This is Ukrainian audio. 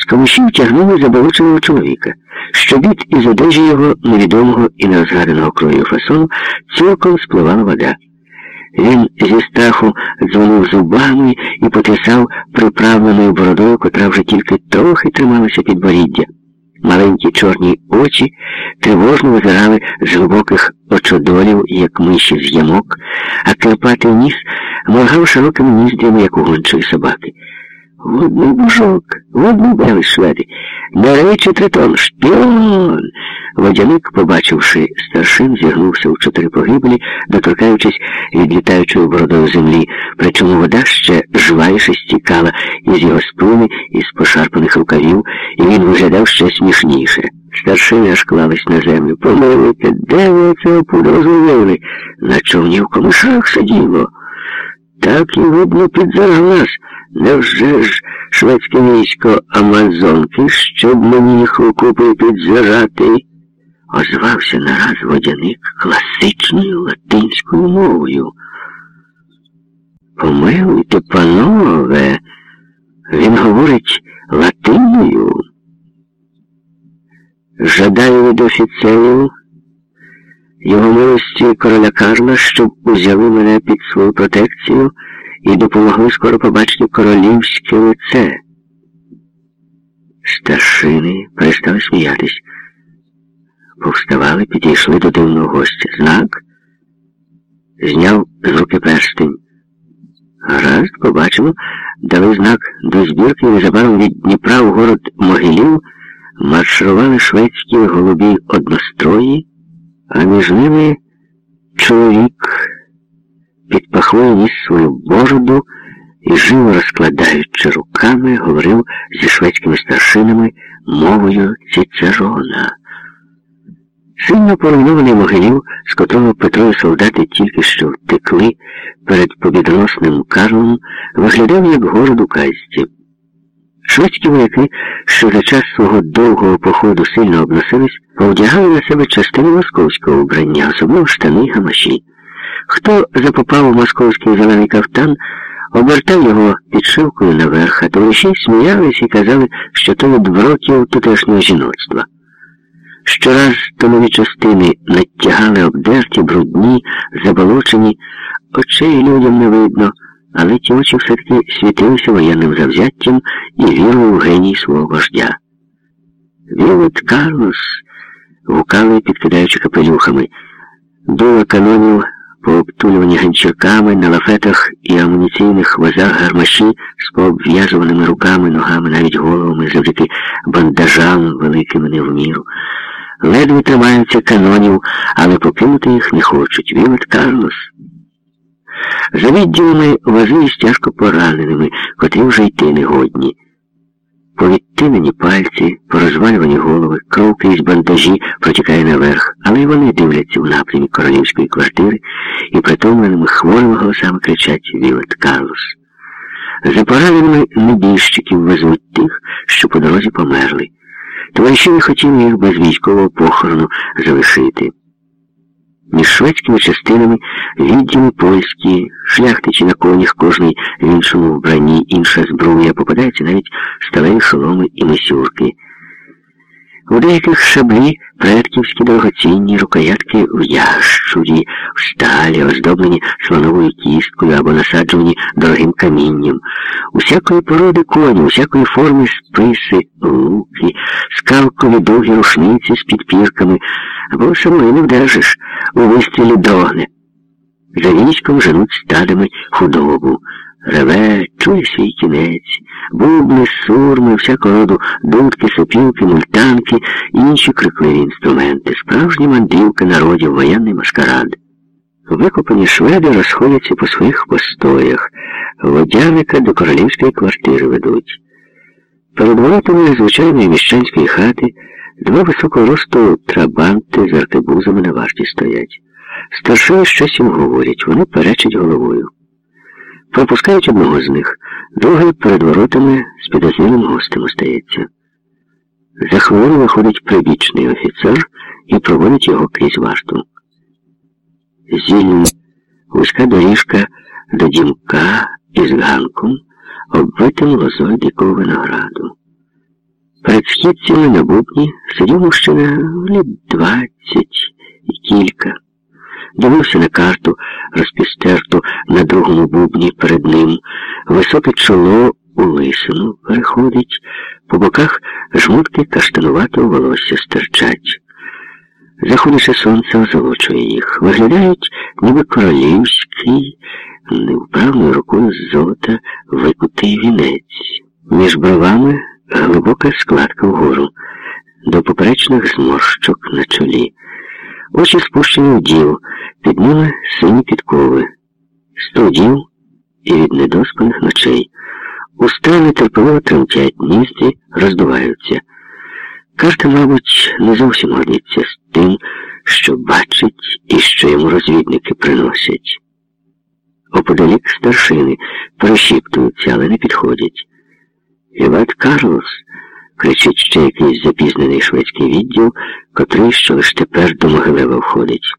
З комишів тягнули заболоченого чоловіка. Щобіт із одежі його невідомого і нерозгаданого крою фасону цілком спливала вода. Він зі страху дзвонив зубами і потрясав приправленою бородою, котра вже тільки трохи трималася під боріддя. Маленькі чорні очі тривожно визирали з глибоких очодолів, як миші з ямок, а клепатий ніс моргав широкими ніздрями, як у гончої собаки. Водний божок, водний бели шведи, Наречі тритон, шпіон. Водяник, побачивши старшин, зігнувся у чотири погибелі, доторкаючись відлітаючою бородою землі, причому вода ще жвайше стікала із його спини, із пошарпаних рукавів, і він виглядав ще смішніше. Старшини аж клались на землю. Помилуйте, де ви цього пудро зловили? На човні в комишах сиділо. Так і видно під заглас. Невже ж шведське військо Амазонки, щоб мені їх окупи підзирати? Озвався нараз водяник класичною латинською мовою. Помилуйте, панове, він говорить латиною. Жадаю від офіцерів його милості короля Карла, щоб узяли мене під свою протекцію і допомогли скоро побачити королівське лице. Старшини перестали сміятись, повставали, підійшли до дивного гостя. Знак зняв з руки перстень. Гаразд, побачимо, дали знак до збірки і незабаром від Дніпра у город Могилів марширували шведські голубі однострої, а між ними чоловік під пахвою ніс свою бороду і, живо розкладаючи руками, говорив зі шведськими старшинами мовою Цицерона. Сильно поруйнований могилів, з котрого Петро і солдати тільки що втекли перед побідоносним Карлом, виглядав як город у казці. Шведські вояки, що за час свого довгого походу сильно обносились, повдягали на себе частину московського вбрання, особливо штани й гамаші. Хто запопав у московський зелений кафтан, обертав його підшивкою наверх, а товариші сміялись і казали, що то від вроків тутешнього жіноцтва. Щораз томові частини надтягали обдерті, брудні, заболочені, очей людям не видно, але ті очі все-таки світилися воєнним завзяттям і вірою в геній свого вождя. Вілот Карлос гукали, підкидаючи капелюхами, дула канонів пообтулювані ганчірками на лафетах і амуніційних возах гармаші з пообв'язуваними руками, ногами, навіть головами, завдяки бандажам великими не. Ледве тримаються канонів, але покинути їх не хочуть. Вілет Карлос. За відділами вози тяжко пораненими, котрі вже йти не годні. Повідтинені пальці, порозвалювані голови, кров крізь бандажі протікає наверх, але й вони дивляться в напрямі королівської квартири і притомленими хворими голосами кричать Вілет Карлос. За пораненими небіжчиків везуть тих, що по дорозі померли. Товариші не хотіли їх без військового похорону залишити. Між шведськими частинами відділи польські, шляхтичі на конях, кожний в іншому вбранні, інша зброя, попадаються навіть сталеві шоломи і мисюрки. У деяких шаблі предківські дорогоцінні рукоятки в ящурі, в сталі, оздоблені слоновою кісткою або насаджені дорогим камінням. Усякої породи коні, усякої форми списи, луки, скалкові довгі рушниці з підпірками, або самої не вдержиш, у вистрілі догне. За військом женуть стадами худобу. Реве, чує свій кінець, бубни, сурми, всякого роду дудки, сопілки, мультанки і інші крикливі інструменти, справжні мандрівки народів, воєнний маскарад. Викопані шведи розходяться по своїх постоях, водяника до королівської квартири ведуть. Перед воротами звичайної міщанської хати два високого росту трабанти з аркебузами на варті стоять. Старшини щось їм говорять, вони перечать головою. Пропускають одного з них, другий перед воротами з підозрілим гостем остається. За хвилину виходить прибічний офіцер і проводить його крізь варту. Зільна, вузька доріжка до дімка із ганком, оббитим лозою дикого винограду. Перед східцями на бубні сидів мужчина літ двадцять і кілька. Дивився на карту, розпістерту на другому бубні перед ним. Високе чоло у лисину переходить, по боках жмутки каштануватого волосся стирчать. Заходяче сонце озолочує їх. Виглядають, ніби королівський, невправною рукою з золота викутий вінець. Між бровами глибока складка вгору, до поперечних зморщок на чолі. Очі спущені в діл, під ними сині підкови, студів і від недоспаних ночей. Уста нетерпеливо тремтять, ніздрі роздуваються. Карта, мабуть, не зовсім годиться з тим, що бачить і що йому розвідники приносять. Оподалік старшини прошіптуються, але не підходять. Іват Карлос, кричить ще якийсь запізнений шведський відділ, котрий що лише тепер до Могилева входить.